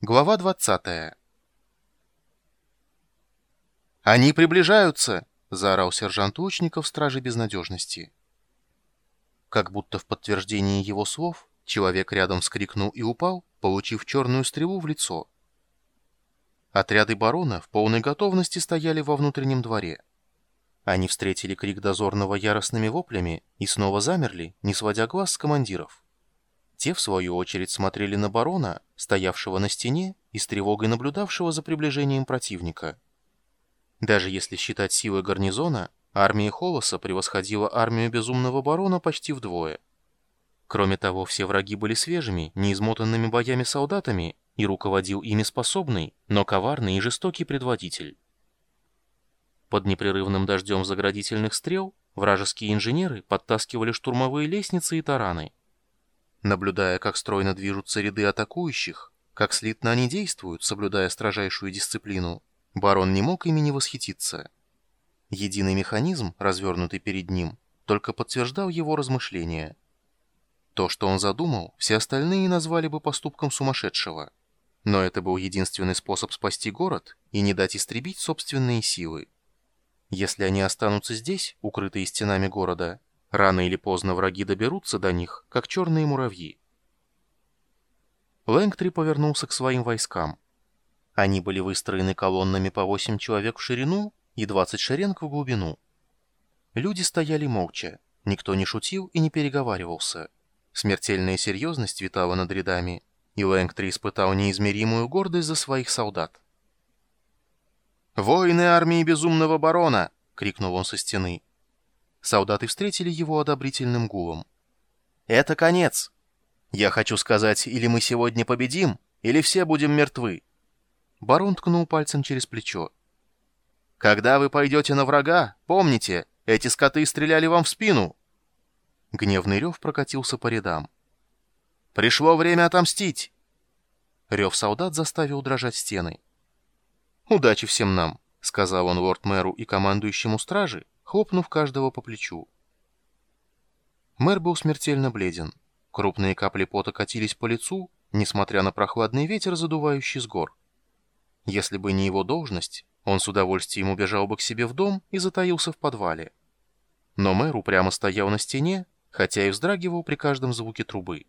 Глава 20 «Они приближаются!» — заорал сержант лучников стражи безнадежности. Как будто в подтверждении его слов, человек рядом вскрикнул и упал, получив черную стрелу в лицо. Отряды барона в полной готовности стояли во внутреннем дворе. Они встретили крик дозорного яростными воплями и снова замерли, не сводя глаз с командиров. Те, в свою очередь, смотрели на барона, стоявшего на стене и с тревогой наблюдавшего за приближением противника. Даже если считать силы гарнизона, армия Холоса превосходила армию безумного барона почти вдвое. Кроме того, все враги были свежими, неизмотанными боями солдатами, и руководил ими способный, но коварный и жестокий предводитель. Под непрерывным дождем заградительных стрел вражеские инженеры подтаскивали штурмовые лестницы и тараны. Наблюдая, как стройно движутся ряды атакующих, как слитно они действуют, соблюдая строжайшую дисциплину, барон не мог ими не восхититься. Единый механизм, развернутый перед ним, только подтверждал его размышления. То, что он задумал, все остальные назвали бы поступком сумасшедшего. Но это был единственный способ спасти город и не дать истребить собственные силы. Если они останутся здесь, укрытые стенами города, Рано или поздно враги доберутся до них, как черные муравьи. Лэнгтри повернулся к своим войскам. Они были выстроены колоннами по 8 человек в ширину и 20 шеренг в глубину. Люди стояли молча, никто не шутил и не переговаривался. Смертельная серьезность витала над рядами, и Лэнгтри испытал неизмеримую гордость за своих солдат. «Воины армии безумного барона!» — крикнул он со стены. Солдаты встретили его одобрительным гулом. «Это конец! Я хочу сказать, или мы сегодня победим, или все будем мертвы!» Барон ткнул пальцем через плечо. «Когда вы пойдете на врага, помните, эти скоты стреляли вам в спину!» Гневный рев прокатился по рядам. «Пришло время отомстить!» Рев солдат заставил дрожать стены. «Удачи всем нам!» — сказал он лорд-мэру и командующему стражи, хлопнув каждого по плечу. Мэр был смертельно бледен. Крупные капли пота катились по лицу, несмотря на прохладный ветер, задувающий с гор. Если бы не его должность, он с удовольствием убежал бы к себе в дом и затаился в подвале. Но мэр упрямо стоял на стене, хотя и вздрагивал при каждом звуке трубы.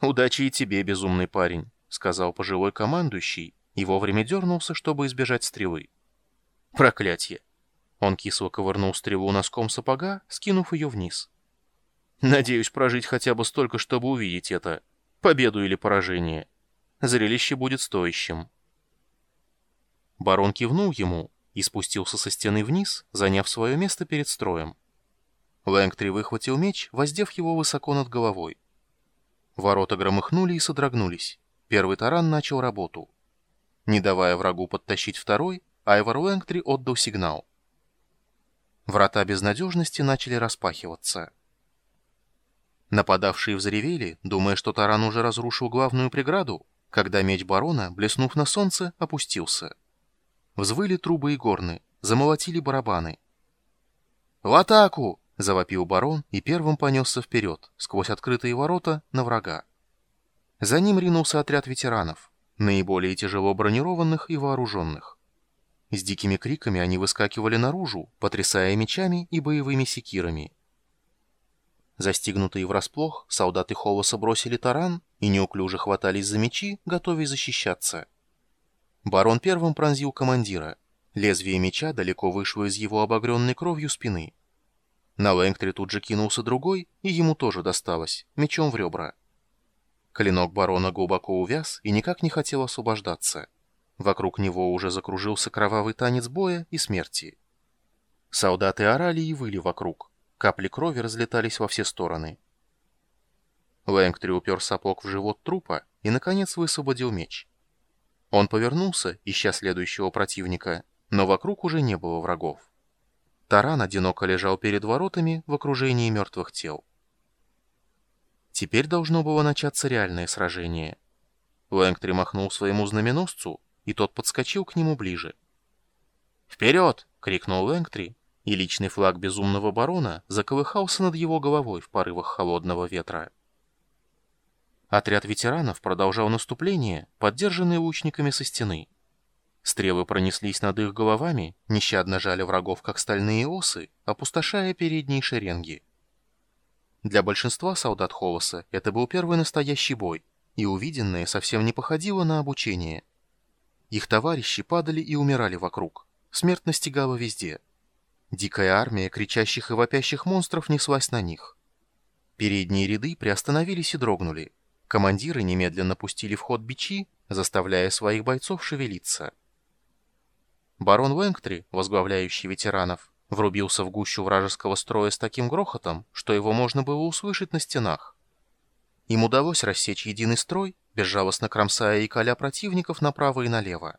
«Удачи и тебе, безумный парень», — сказал пожилой командующий, и вовремя дернулся, чтобы избежать стрелы. «Проклятье! Он кисло ковырнул стрелу носком сапога, скинув ее вниз. «Надеюсь прожить хотя бы столько, чтобы увидеть это. Победу или поражение. Зрелище будет стоящим». Барон кивнул ему и спустился со стены вниз, заняв свое место перед строем. Лэнгтри выхватил меч, воздев его высоко над головой. Ворота громыхнули и содрогнулись. Первый таран начал работу. Не давая врагу подтащить второй, Айвар Лэнгтри отдал сигнал. Врата безнадежности начали распахиваться. Нападавшие взревели, думая, что таран уже разрушил главную преграду, когда меч барона, блеснув на солнце, опустился. Взвыли трубы и горны, замолотили барабаны. «В атаку!» — завопил барон и первым понесся вперед, сквозь открытые ворота, на врага. За ним ринулся отряд ветеранов, наиболее тяжело бронированных и вооруженных. С дикими криками они выскакивали наружу, потрясая мечами и боевыми секирами. Застигнутые врасплох, солдаты Холоса бросили таран и неуклюже хватались за мечи, готовясь защищаться. Барон первым пронзил командира. Лезвие меча далеко вышло из его обогренной кровью спины. На Лэнгтре тут же кинулся другой, и ему тоже досталось, мечом в ребра. Клинок барона глубоко увяз и никак не хотел освобождаться. Вокруг него уже закружился кровавый танец боя и смерти. Солдаты орали и выли вокруг. Капли крови разлетались во все стороны. Лэнгтри упер сапог в живот трупа и, наконец, высвободил меч. Он повернулся, ища следующего противника, но вокруг уже не было врагов. Таран одиноко лежал перед воротами в окружении мертвых тел. Теперь должно было начаться реальное сражение. Лэнгтри махнул своему знаменосцу, и тот подскочил к нему ближе. «Вперед!» — крикнул Лэнгтри, и личный флаг безумного барона заколыхался над его головой в порывах холодного ветра. Отряд ветеранов продолжал наступление, поддержанный лучниками со стены. Стрелы пронеслись над их головами, нещадно жали врагов, как стальные осы, опустошая передние шеренги. Для большинства солдат Холоса это был первый настоящий бой, и увиденное совсем не походило на обучение. Их товарищи падали и умирали вокруг. Смерть настигала везде. Дикая армия кричащих и вопящих монстров неслась на них. Передние ряды приостановились и дрогнули. Командиры немедленно пустили в ход бичи, заставляя своих бойцов шевелиться. Барон Лэнгтри, возглавляющий ветеранов, врубился в гущу вражеского строя с таким грохотом, что его можно было услышать на стенах. Им удалось рассечь единый строй, безжалостно кромсая и коля противников направо и налево.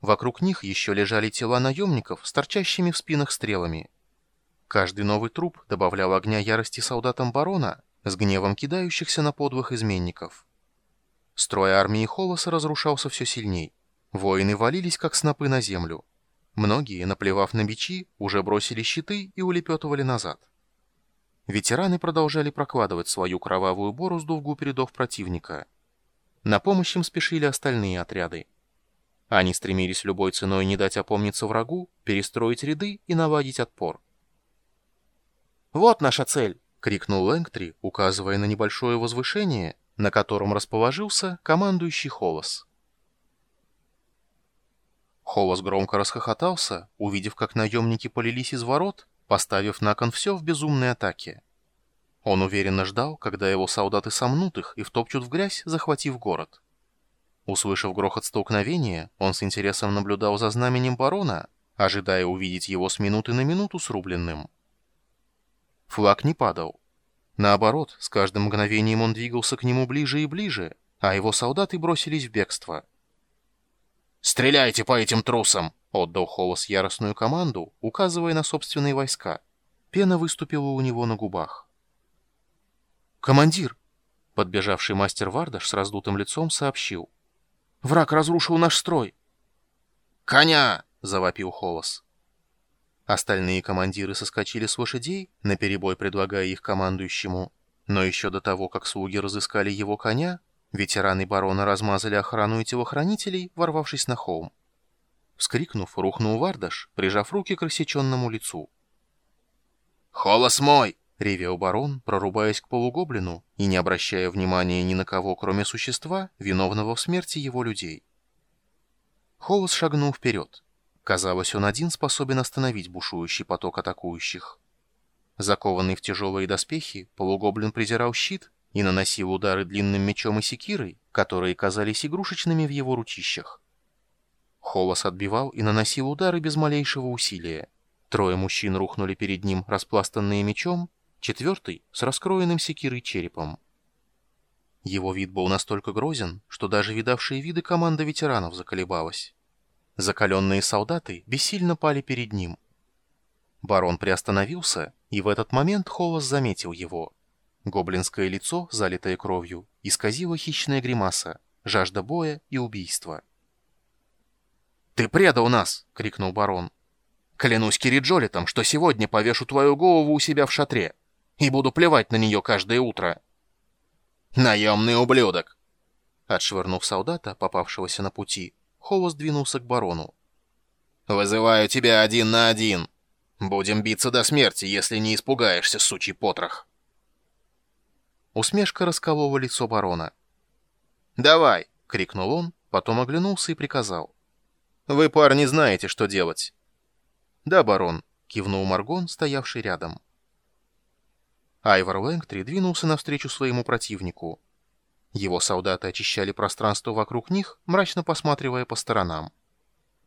Вокруг них еще лежали тела наемников с торчащими в спинах стрелами. Каждый новый труп добавлял огня ярости солдатам барона, с гневом кидающихся на подвох изменников. Строй армии Холоса разрушался все сильней. Воины валились, как снопы на землю. Многие, наплевав на бичи, уже бросили щиты и улепетывали назад. Ветераны продолжали прокладывать свою кровавую борозду в губ рядов противника. На помощь им спешили остальные отряды. Они стремились любой ценой не дать опомниться врагу, перестроить ряды и наладить отпор. «Вот наша цель!» — крикнул Лэнгтри, указывая на небольшое возвышение, на котором расположился командующий Холос. Холос громко расхохотался, увидев, как наемники полились из ворот, поставив на кон все в безумной атаке. Он уверенно ждал, когда его солдаты сомнут их и втопчут в грязь, захватив город. Услышав грохот столкновения, он с интересом наблюдал за знаменем барона, ожидая увидеть его с минуты на минуту срубленным. Флаг не падал. Наоборот, с каждым мгновением он двигался к нему ближе и ближе, а его солдаты бросились в бегство. «Стреляйте по этим трусам!» — отдал Холос яростную команду, указывая на собственные войска. Пена выступила у него на губах. «Командир!» — подбежавший мастер Вардаш с раздутым лицом сообщил. «Враг разрушил наш строй!» «Коня!» — завопил Холос. Остальные командиры соскочили с лошадей, наперебой предлагая их командующему. Но еще до того, как слуги разыскали его коня, ветераны барона размазали охрану и телохранителей, ворвавшись на холм. Вскрикнув, рухнул Вардаш, прижав руки к рассеченному лицу. «Холос мой!» — ревел барон, прорубаясь к полугоблину и не обращая внимания ни на кого, кроме существа, виновного в смерти его людей. Холос шагнул вперед. Казалось, он один способен остановить бушующий поток атакующих. Закованный в тяжелые доспехи, полугоблин презирал щит и наносил удары длинным мечом и секирой, которые казались игрушечными в его ручищах. Холос отбивал и наносил удары без малейшего усилия. Трое мужчин рухнули перед ним, распластанные мечом, четвертый — с раскроенным секирой черепом. Его вид был настолько грозен, что даже видавшие виды команда ветеранов заколебалась. Закаленные солдаты бессильно пали перед ним. Барон приостановился, и в этот момент Холос заметил его. Гоблинское лицо, залитое кровью, исказило хищная гримаса, жажда боя и убийства. «Ты предал нас!» — крикнул барон. «Клянусь Кириджолитом, что сегодня повешу твою голову у себя в шатре и буду плевать на нее каждое утро!» «Наемный ублюдок!» Отшвырнув солдата, попавшегося на пути, Холос двинулся к барону. «Вызываю тебя один на один. Будем биться до смерти, если не испугаешься, сучий потрох». Усмешка расколола лицо барона. «Давай!» — крикнул он, потом оглянулся и приказал. «Вы, парни, знаете, что делать». «Да, барон», — кивнул Маргон, стоявший рядом. Айвор Лэнгтри двинулся навстречу своему противнику. Его солдаты очищали пространство вокруг них, мрачно посматривая по сторонам.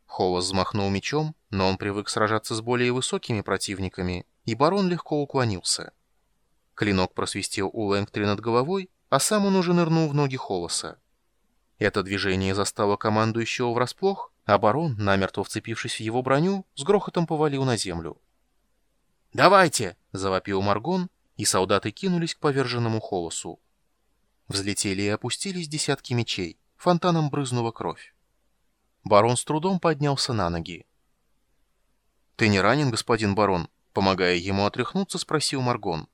Холос взмахнул мечом, но он привык сражаться с более высокими противниками, и барон легко уклонился. Клинок просвистел у Лэнгтри над головой, а сам он уже нырнул в ноги Холоса. Это движение застало командующего врасплох, а барон, намертво вцепившись в его броню, с грохотом повалил на землю. «Давайте!» — завопил Маргон, и солдаты кинулись к поверженному Холосу. Взлетели и опустились десятки мечей, фонтаном брызнула кровь. Барон с трудом поднялся на ноги. «Ты не ранен, господин барон?» Помогая ему отряхнуться, спросил Маргон.